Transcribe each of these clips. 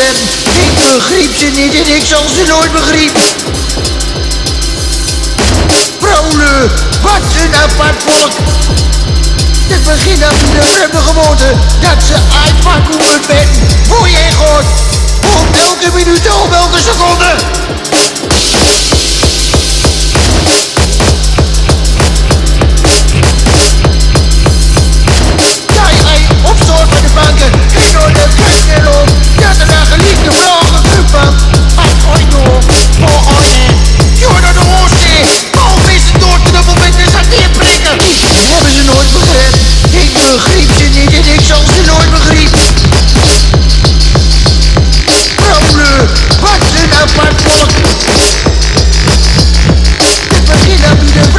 Ik begreep ze niet en ik zal ze nooit begrijpen. Vrouwen, wat een apart volk. Het begint af in de vreemde gewoonte dat ze uitpakken hoe het bent. Voor je God, om elke minuut, om elke seconde.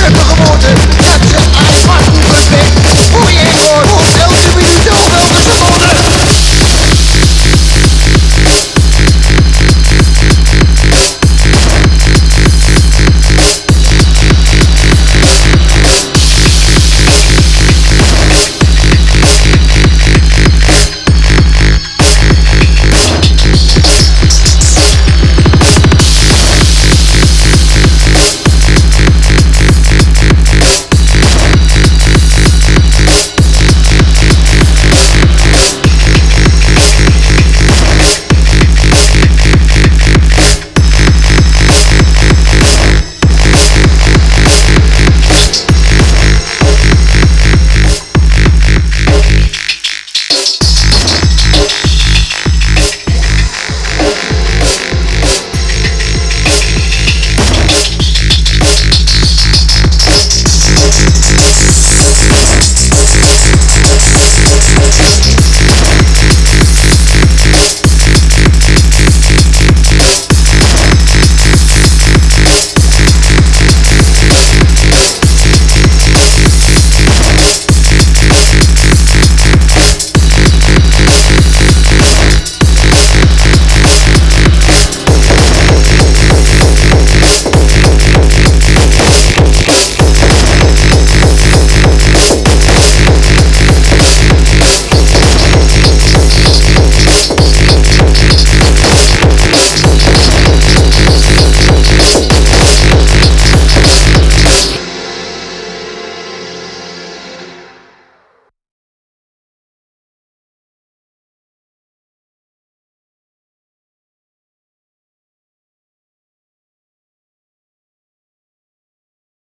Flip locomotive